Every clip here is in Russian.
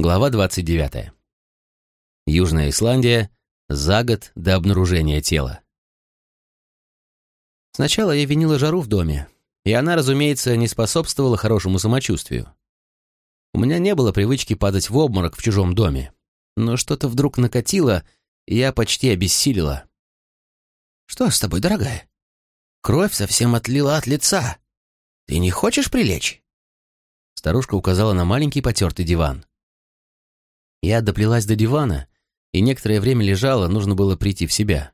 Глава 29. Южная Исландия. За год до обнаружения тела. Сначала я винила жару в доме, и она, разумеется, не способствовала хорошему самочувствию. У меня не было привычки падать в обморок в чужом доме, но что-то вдруг накатило, и я почти обессилила. «Что с тобой, дорогая? Кровь совсем отлила от лица. Ты не хочешь прилечь?» Старушка указала на маленький потертый диван. Я доплелась до дивана и некоторое время лежала, нужно было прийти в себя.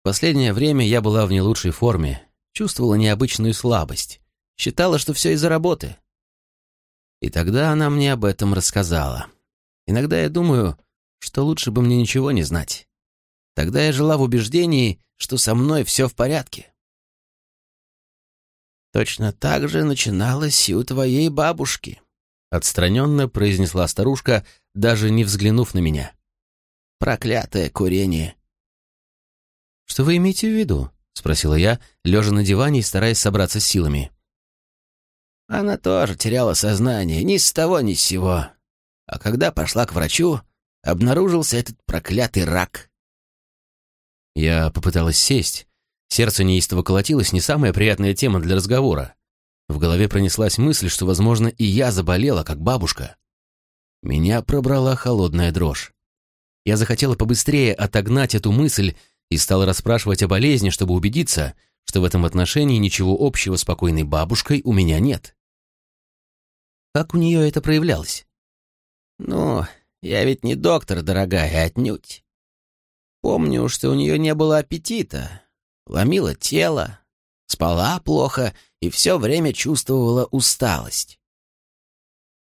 В последнее время я была в не лучшей форме, чувствовала необычную слабость, считала, что все из-за работы. И тогда она мне об этом рассказала. Иногда я думаю, что лучше бы мне ничего не знать. Тогда я жила в убеждении, что со мной все в порядке. Точно так же начиналось и у твоей бабушки, Отстраненно произнесла старушка, даже не взглянув на меня. «Проклятое курение!» «Что вы имеете в виду?» — спросила я, лежа на диване и стараясь собраться с силами. Она тоже теряла сознание, ни с того, ни с сего. А когда пошла к врачу, обнаружился этот проклятый рак. Я попыталась сесть. Сердце неистово колотилось, не самая приятная тема для разговора. В голове пронеслась мысль, что, возможно, и я заболела, как бабушка. Меня пробрала холодная дрожь. Я захотела побыстрее отогнать эту мысль и стала расспрашивать о болезни, чтобы убедиться, что в этом отношении ничего общего с покойной бабушкой у меня нет. Как у нее это проявлялось? «Ну, я ведь не доктор, дорогая, отнюдь. Помню, что у нее не было аппетита, ломило тело, спала плохо и все время чувствовала усталость.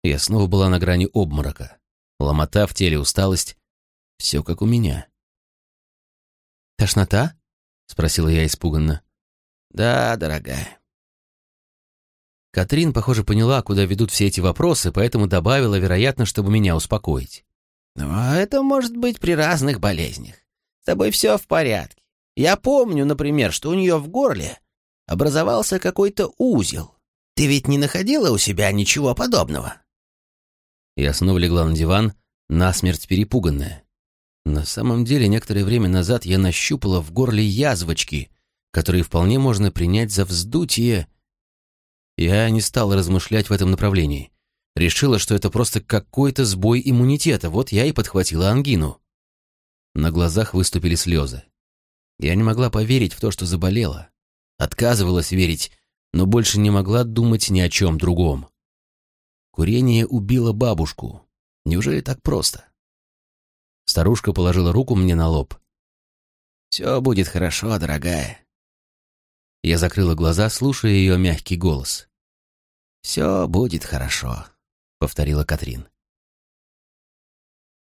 Я снова была на грани обморока. Ломота в теле, усталость. Все как у меня. «Тошнота?» — спросила я испуганно. «Да, дорогая». Катрин, похоже, поняла, куда ведут все эти вопросы, поэтому добавила, вероятно, чтобы меня успокоить. «Но это может быть при разных болезнях. С тобой все в порядке. Я помню, например, что у нее в горле образовался какой-то узел. Ты ведь не находила у себя ничего подобного?» Я снова легла на диван, насмерть перепуганная. На самом деле, некоторое время назад я нащупала в горле язвочки, которые вполне можно принять за вздутие. Я не стала размышлять в этом направлении. Решила, что это просто какой-то сбой иммунитета, вот я и подхватила ангину. На глазах выступили слезы. Я не могла поверить в то, что заболела. Отказывалась верить, но больше не могла думать ни о чем другом. Курение убило бабушку. Неужели так просто? Старушка положила руку мне на лоб. «Все будет хорошо, дорогая». Я закрыла глаза, слушая ее мягкий голос. «Все будет хорошо», — повторила Катрин.